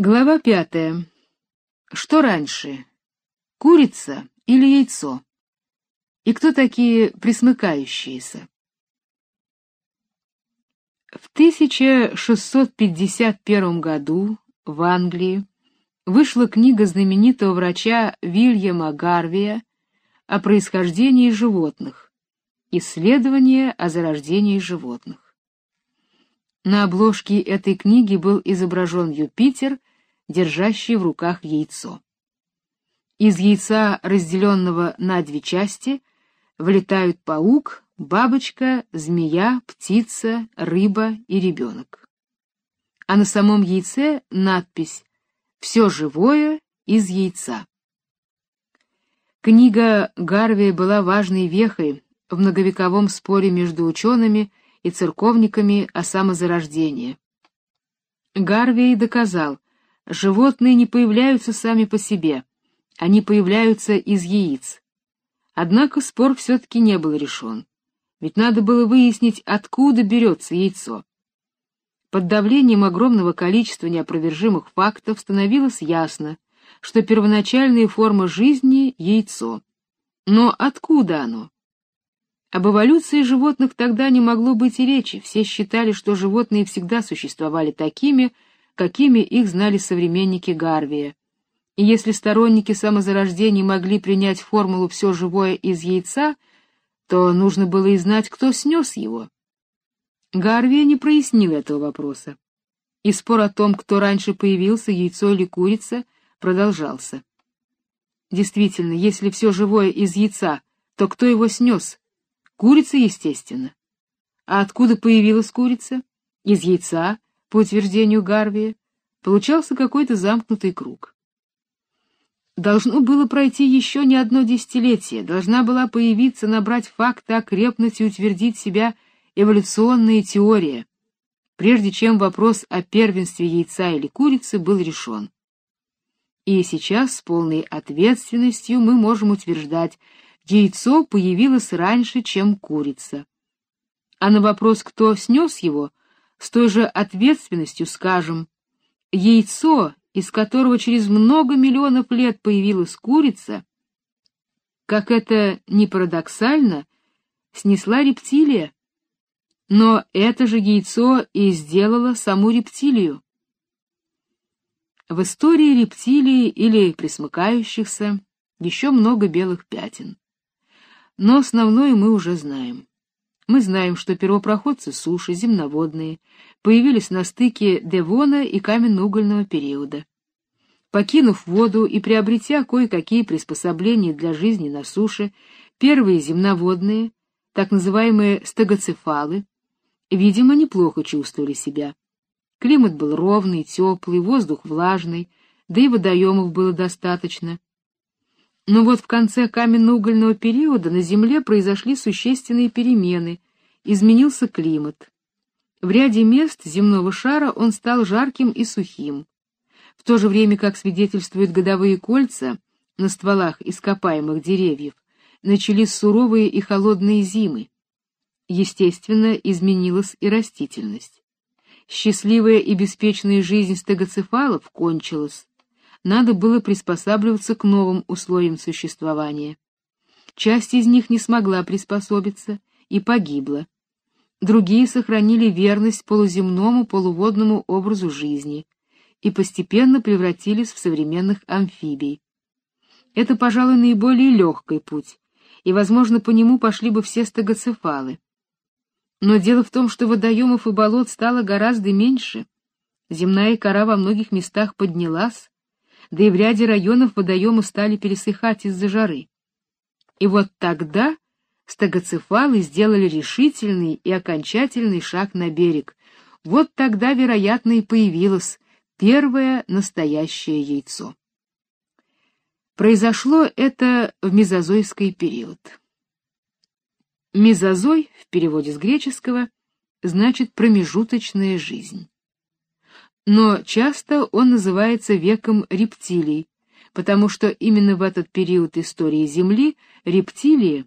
Глава пятая. Что раньше, курица или яйцо? И кто такие присмыкающиеся? В 1651 году в Англии вышла книга знаменитого врача Вильяма Гарвия о происхождении животных. Исследование о зарождении животных. На обложке этой книги был изображен Юпитер держащий в руках яйцо. Из яйца, разделенного на две части, вылетают паук, бабочка, змея, птица, рыба и ребенок. А на самом яйце надпись «Все живое из яйца». Книга Гарви была важной вехой в многовековом споре между учеными и церковниками о самозарождении. Гарвей доказал, Животные не появляются сами по себе, они появляются из яиц. Однако спор все-таки не был решен, ведь надо было выяснить, откуда берется яйцо. Под давлением огромного количества неопровержимых фактов становилось ясно, что первоначальная форма жизни — яйцо. Но откуда оно? Об эволюции животных тогда не могло быть и речи, все считали, что животные всегда существовали такими, какими их знали современники Гарвия. И если сторонники самозарождения могли принять формулу «все живое из яйца», то нужно было и знать, кто снес его. Гарвия не прояснил этого вопроса. И спор о том, кто раньше появился, яйцо или курица, продолжался. Действительно, если все живое из яйца, то кто его снес? Курица, естественно. А откуда появилась курица? Из яйца, по утверждению Гарви, получался какой-то замкнутый круг. Должно было пройти еще не одно десятилетие, должна была появиться, набрать факты, окрепнуть и утвердить себя эволюционная теория, прежде чем вопрос о первенстве яйца или курицы был решен. И сейчас с полной ответственностью мы можем утверждать, яйцо появилось раньше, чем курица. А на вопрос, кто снес его, с той же ответственностью скажем, яйцо, из которого через много миллионов лет появилась курица, как это ни парадоксально, снесла рептилия. Но это же яйцо и сделало саму рептилию. В истории рептилий или присмыкающихся еще много белых пятен. Но основное мы уже знаем. Мы знаем, что первопроходцы суши, земноводные, появились на стыке Девона и каменно-угольного периода. Покинув воду и приобретя кое-какие приспособления для жизни на суше, первые земноводные, так называемые стегоцефалы, видимо, неплохо чувствовали себя. Климат был ровный, теплый, воздух влажный, да и водоемов было достаточно. Но вот в конце каменно-угольного периода на Земле произошли существенные перемены, изменился климат. В ряде мест земного шара он стал жарким и сухим. В то же время, как свидетельствуют годовые кольца на стволах ископаемых деревьев, начались суровые и холодные зимы. Естественно, изменилась и растительность. Счастливая и беспечная жизнь стегоцефалов кончилась надо было приспосабливаться к новым условиям существования. Часть из них не смогла приспособиться и погибла. Другие сохранили верность полуземному полуводному образу жизни и постепенно превратились в современных амфибий. Это, пожалуй, наиболее легкий путь, и, возможно, по нему пошли бы все стегоцефалы. Но дело в том, что водоемов и болот стало гораздо меньше. Земная кора во многих местах поднялась, да и в ряде районов водоемы стали пересыхать из-за жары. И вот тогда стегоцефалы сделали решительный и окончательный шаг на берег. Вот тогда, вероятно, и появилось первое настоящее яйцо. Произошло это в мезозойский период. Мезозой в переводе с греческого значит промежуточная жизнь но часто он называется веком рептилий, потому что именно в этот период истории Земли рептилии,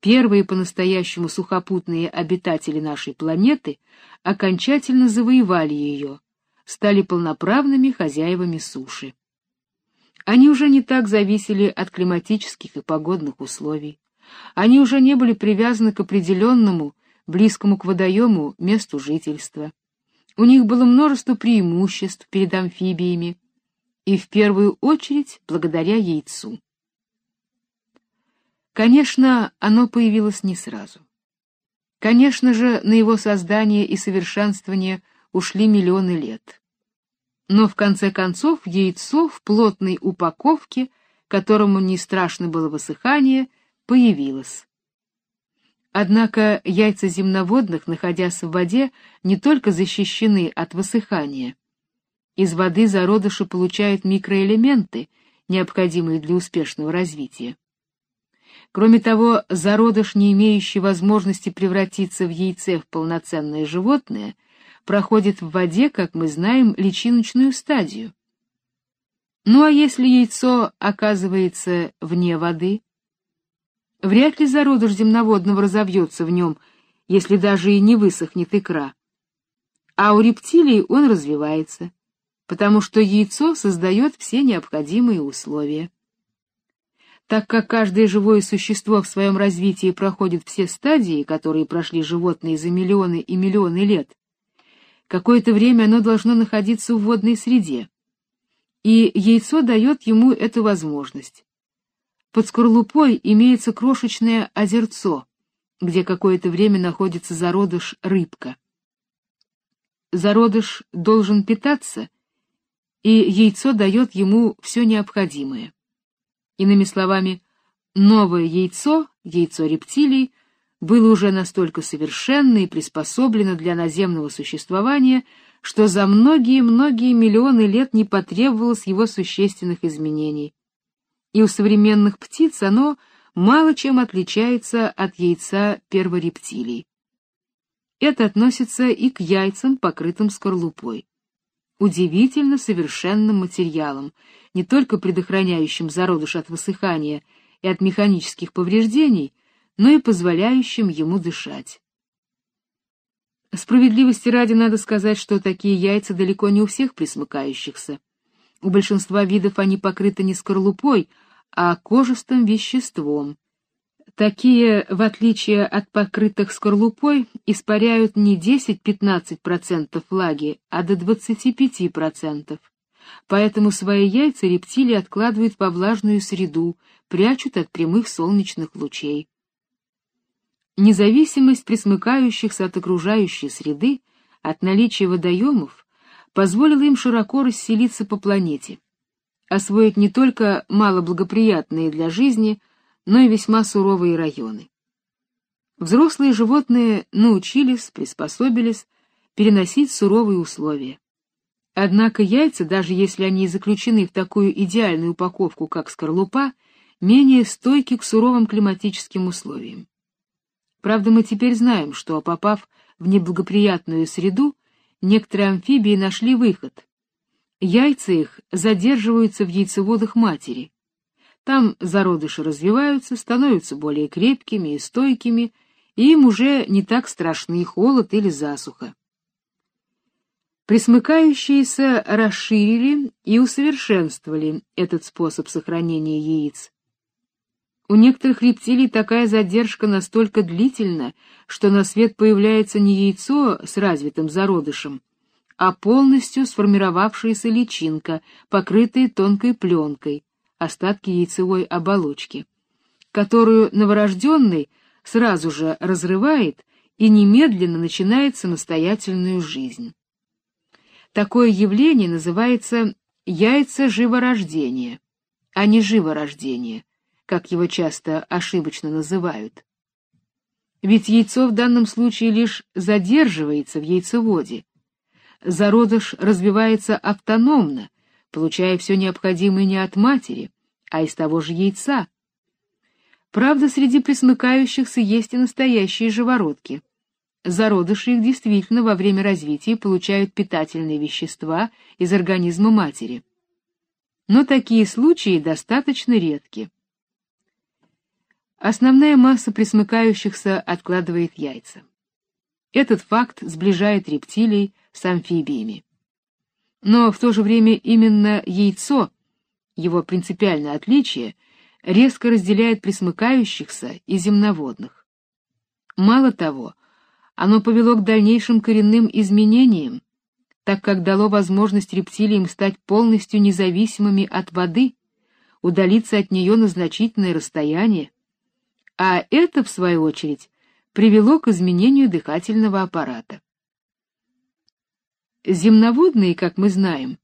первые по-настоящему сухопутные обитатели нашей планеты, окончательно завоевали ее, стали полноправными хозяевами суши. Они уже не так зависели от климатических и погодных условий. Они уже не были привязаны к определенному, близкому к водоему, месту жительства. У них было множество преимуществ перед амфибиями, и в первую очередь благодаря яйцу. Конечно, оно появилось не сразу. Конечно же, на его создание и совершенствование ушли миллионы лет. Но в конце концов яйцо в плотной упаковке, которому не страшно было высыхание, появилось. Однако яйца земноводных, находясь в воде, не только защищены от высыхания. Из воды зародыши получают микроэлементы, необходимые для успешного развития. Кроме того, зародыш, не имеющий возможности превратиться в яйце в полноценное животное, проходит в воде, как мы знаем, личиночную стадию. Ну а если яйцо оказывается вне воды? Вряд ли зародыш земноводного разовьется в нем, если даже и не высохнет икра. А у рептилий он развивается, потому что яйцо создает все необходимые условия. Так как каждое живое существо в своем развитии проходит все стадии, которые прошли животные за миллионы и миллионы лет, какое-то время оно должно находиться в водной среде, и яйцо дает ему эту возможность. Под скорлупой имеется крошечное озерцо, где какое-то время находится зародыш рыбка. Зародыш должен питаться, и яйцо дает ему все необходимое. Иными словами, новое яйцо, яйцо рептилий, было уже настолько совершенно и приспособлено для наземного существования, что за многие-многие миллионы лет не потребовалось его существенных изменений. И у современных птиц оно мало чем отличается от яйца перворептилий. Это относится и к яйцам, покрытым скорлупой. Удивительно совершенным материалом, не только предохраняющим зародыш от высыхания и от механических повреждений, но и позволяющим ему дышать. Справедливости ради надо сказать, что такие яйца далеко не у всех присмыкающихся. У большинства видов они покрыты не скорлупой, а кожистым веществом. Такие, в отличие от покрытых скорлупой, испаряют не 10-15% влаги, а до 25%. Поэтому свои яйца рептилии откладывают во влажную среду, прячут от прямых солнечных лучей. Независимость присмыкающихся от окружающей среды, от наличия водоемов, позволила им широко расселиться по планете, освоить не только малоблагоприятные для жизни, но и весьма суровые районы. Взрослые животные научились, приспособились переносить суровые условия. Однако яйца, даже если они заключены в такую идеальную упаковку, как скорлупа, менее стойки к суровым климатическим условиям. Правда, мы теперь знаем, что, попав в неблагоприятную среду, некоторые амфибии нашли выход. Яйца их задерживаются в яйцеводах матери. Там зародыши развиваются, становятся более крепкими и стойкими, и им уже не так страшны холод или засуха. Присмыкающиеся расширили и усовершенствовали этот способ сохранения яиц. У некоторых рептилий такая задержка настолько длительна, что на свет появляется не яйцо с развитым зародышем, а полностью сформировавшаяся личинка, покрытая тонкой пленкой, остатки яйцевой оболочки, которую новорожденный сразу же разрывает и немедленно начинает самостоятельную жизнь. Такое явление называется яйцеживорождение, а не живорождение, как его часто ошибочно называют. Ведь яйцо в данном случае лишь задерживается в яйцеводе. Зародыш развивается автономно, получая все необходимое не от матери, а из того же яйца. Правда, среди присмыкающихся есть и настоящие живородки — Зародыши их действительно во время развития получают питательные вещества из организма матери. Но такие случаи достаточно редки. Основная масса пресмыкающихся откладывает яйца. Этот факт сближает рептилий с амфибиями. Но в то же время именно яйцо, его принципиальное отличие, резко разделяет присмыкающихся и земноводных. Мало того, оно повело к дальнейшим коренным изменениям, так как дало возможность рептилиям стать полностью независимыми от воды, удалиться от нее на значительное расстояние, а это, в свою очередь, привело к изменению дыхательного аппарата. Земноводные, как мы знаем,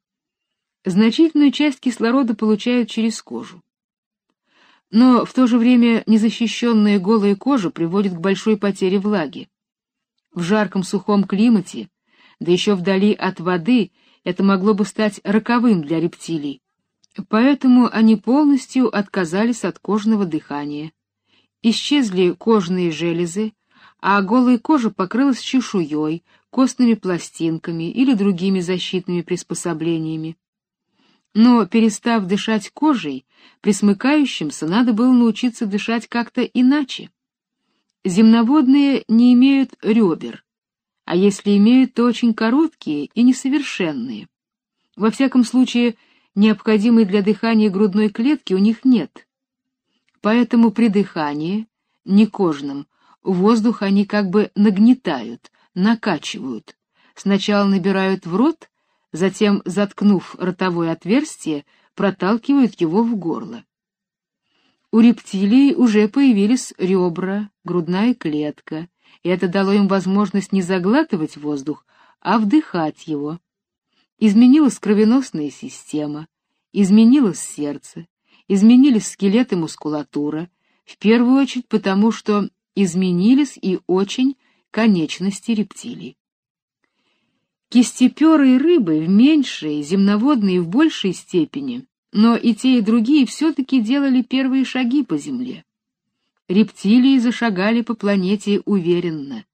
значительную часть кислорода получают через кожу. Но в то же время незащищенная голая кожа приводит к большой потере влаги. В жарком сухом климате да еще вдали от воды это могло бы стать роковым для рептилий. Поэтому они полностью отказались от кожного дыхания. Исчезли кожные железы, а голая кожа покрылась чешуей, костными пластинками или другими защитными приспособлениями. Но, перестав дышать кожей, присмыкающимся надо было научиться дышать как-то иначе. Земноводные не имеют ребер, а если имеют, то очень короткие и несовершенные. Во всяком случае, необходимой для дыхания грудной клетки у них нет. Поэтому при дыхании, не кожном, воздух они как бы нагнетают, накачивают. Сначала набирают в рот, затем, заткнув ротовое отверстие, проталкивают его в горло. У рептилий уже появились ребра, грудная клетка, и это дало им возможность не заглатывать воздух, а вдыхать его. Изменилась кровеносная система, изменилось сердце, изменились скелет и мускулатура, в первую очередь потому, что изменились и очень конечности рептилий. Кистеперые рыбы в меньшей, земноводные в большей степени, но и те, и другие все-таки делали первые шаги по земле. Рептилии зашагали по планете уверенно.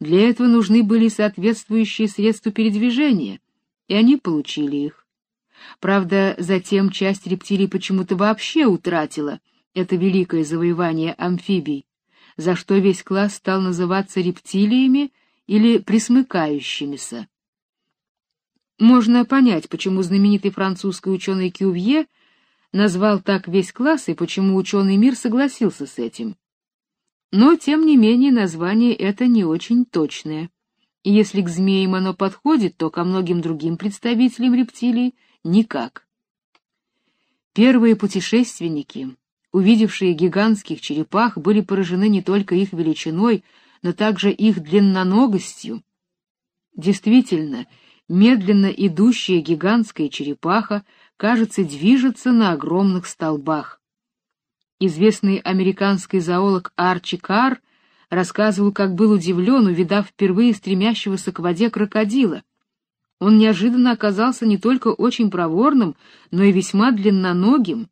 Для этого нужны были соответствующие средства передвижения, и они получили их. Правда, затем часть рептилий почему-то вообще утратила это великое завоевание амфибий, за что весь класс стал называться рептилиями или присмыкающимися. Можно понять, почему знаменитый французский ученый Кювье назвал так весь класс и почему ученый мир согласился с этим. Но, тем не менее, название это не очень точное. И если к змеям оно подходит, то ко многим другим представителям рептилий никак. Первые путешественники, увидевшие гигантских черепах, были поражены не только их величиной, но также их длинноногостью. Действительно, медленно идущая гигантская черепаха кажется, движется на огромных столбах. Известный американский зоолог Арчи Карр рассказывал, как был удивлен, увидав впервые стремящегося к воде крокодила. Он неожиданно оказался не только очень проворным, но и весьма длинноногим.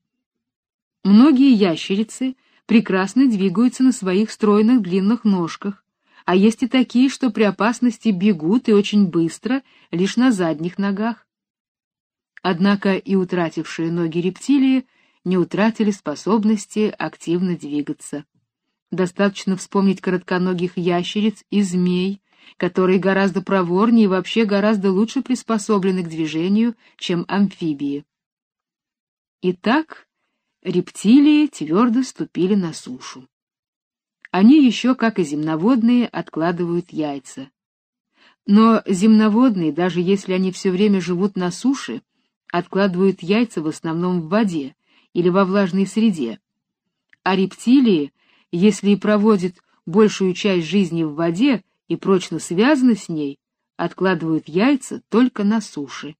Многие ящерицы прекрасно двигаются на своих стройных длинных ножках, а есть и такие, что при опасности бегут и очень быстро, лишь на задних ногах. Однако и утратившие ноги рептилии не утратили способности активно двигаться. Достаточно вспомнить коротконогих ящериц и змей, которые гораздо проворнее и вообще гораздо лучше приспособлены к движению, чем амфибии. Итак, рептилии твердо ступили на сушу. Они еще, как и земноводные, откладывают яйца. Но земноводные, даже если они все время живут на суше, откладывают яйца в основном в воде или во влажной среде, а рептилии, если и проводят большую часть жизни в воде и прочно связаны с ней, откладывают яйца только на суше.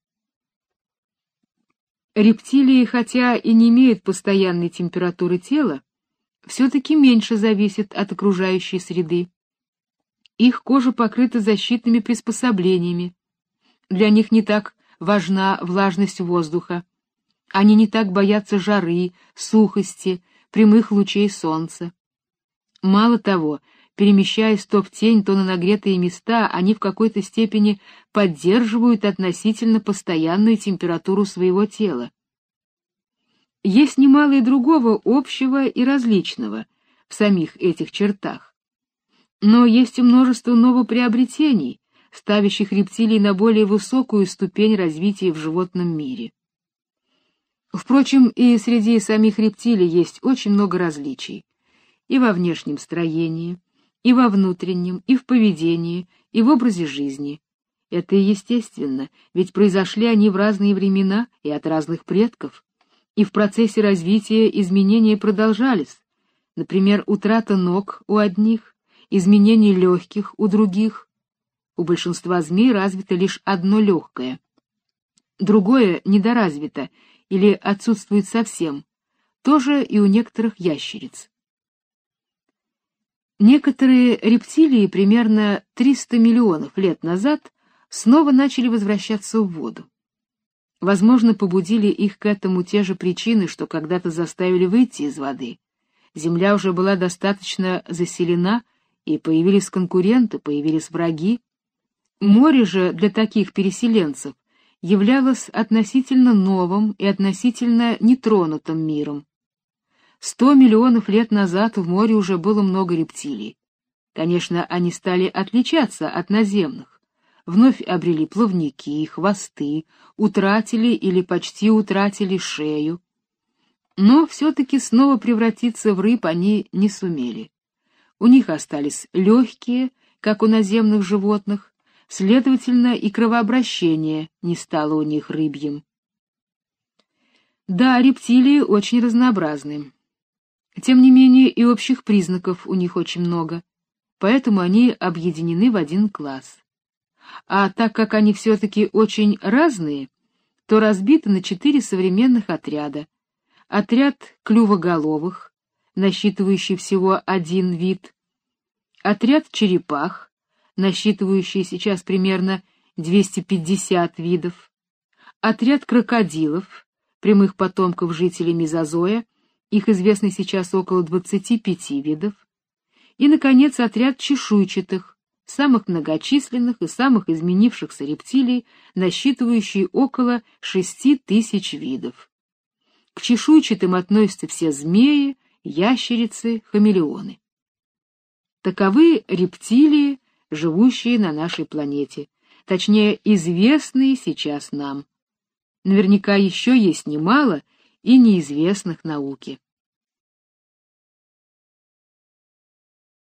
Рептилии, хотя и не имеют постоянной температуры тела, все-таки меньше зависят от окружающей среды. Их кожа покрыта защитными приспособлениями. Для них не так важна влажность воздуха. Они не так боятся жары, сухости, прямых лучей солнца. Мало того, перемещаясь то в тень, то на нагретые места, они в какой-то степени поддерживают относительно постоянную температуру своего тела. Есть немало и другого общего и различного в самих этих чертах. Но есть и множество новоприобретений, ставящих рептилий на более высокую ступень развития в животном мире. Впрочем, и среди самих рептилий есть очень много различий. И во внешнем строении, и во внутреннем, и в поведении, и в образе жизни. Это естественно, ведь произошли они в разные времена и от разных предков. И в процессе развития изменения продолжались. Например, утрата ног у одних, изменение легких у других. У большинства змей развито лишь одно легкое. Другое недоразвито или отсутствует совсем. Тоже и у некоторых ящериц. Некоторые рептилии примерно 300 миллионов лет назад снова начали возвращаться в воду. Возможно, побудили их к этому те же причины, что когда-то заставили выйти из воды. Земля уже была достаточно заселена, и появились конкуренты, появились враги. Море же для таких переселенцев являлось относительно новым и относительно нетронутым миром. Сто миллионов лет назад в море уже было много рептилий. Конечно, они стали отличаться от наземных. Вновь обрели плавники, хвосты, утратили или почти утратили шею. Но все-таки снова превратиться в рыб они не сумели. У них остались легкие, как у наземных животных, следовательно, и кровообращение не стало у них рыбьим. Да, рептилии очень разнообразны. Тем не менее, и общих признаков у них очень много, поэтому они объединены в один класс. А так как они все-таки очень разные, то разбиты на четыре современных отряда. Отряд клювоголовых, насчитывающий всего один вид, отряд черепах, насчитывающий сейчас примерно 250 видов, отряд крокодилов, прямых потомков жителей Мезозоя, их известно сейчас около 25 видов, и, наконец, отряд чешуйчатых, самых многочисленных и самых изменившихся рептилий, насчитывающий около 6 тысяч видов. К чешуйчатым относятся все змеи, ящерицы, хамелеоны. Таковы рептилии, живущие на нашей планете, точнее, известные сейчас нам. Наверняка еще есть немало и неизвестных науке.